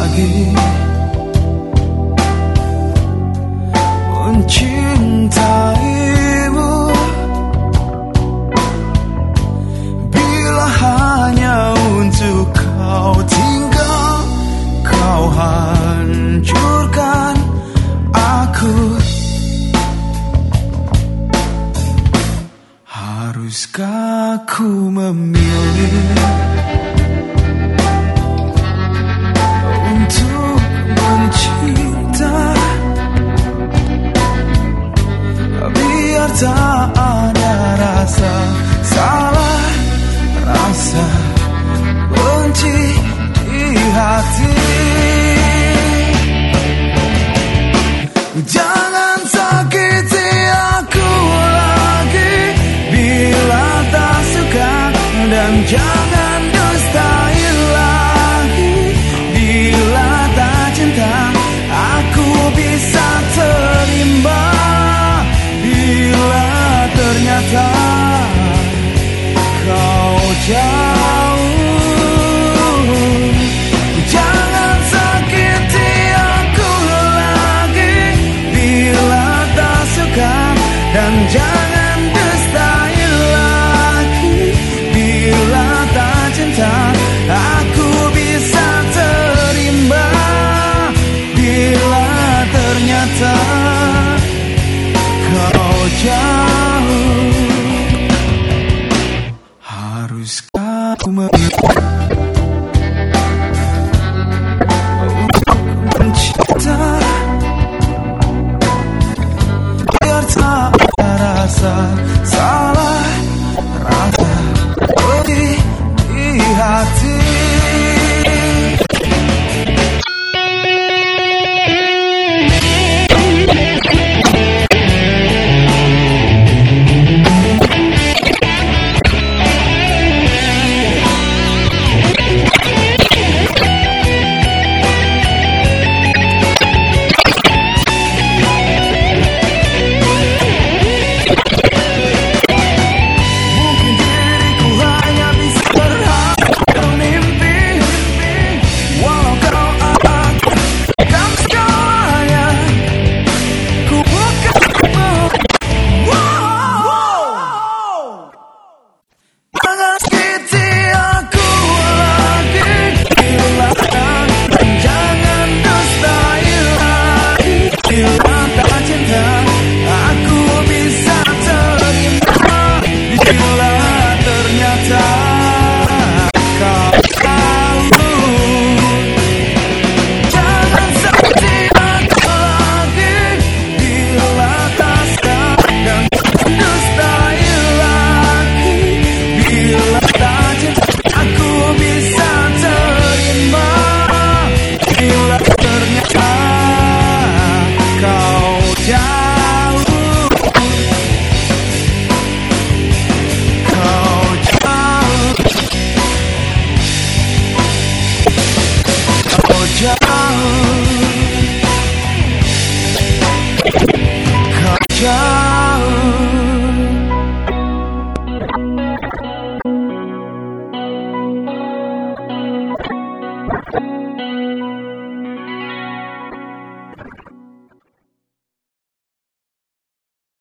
lagi. Mencintaimu. Bila hanya untuk kau tinggal kau hancurkan aku. Haruskah ku memilih jangan sakiti aku lagi. Bila tak suka dan jangan dustai lagi. Bila tak cinta aku bisa terima bila ternyata kau jauh jangan dustai lagi. Bila tak cinta aku bisa terima. Bila ternyata kau jauh haruskah aku memilih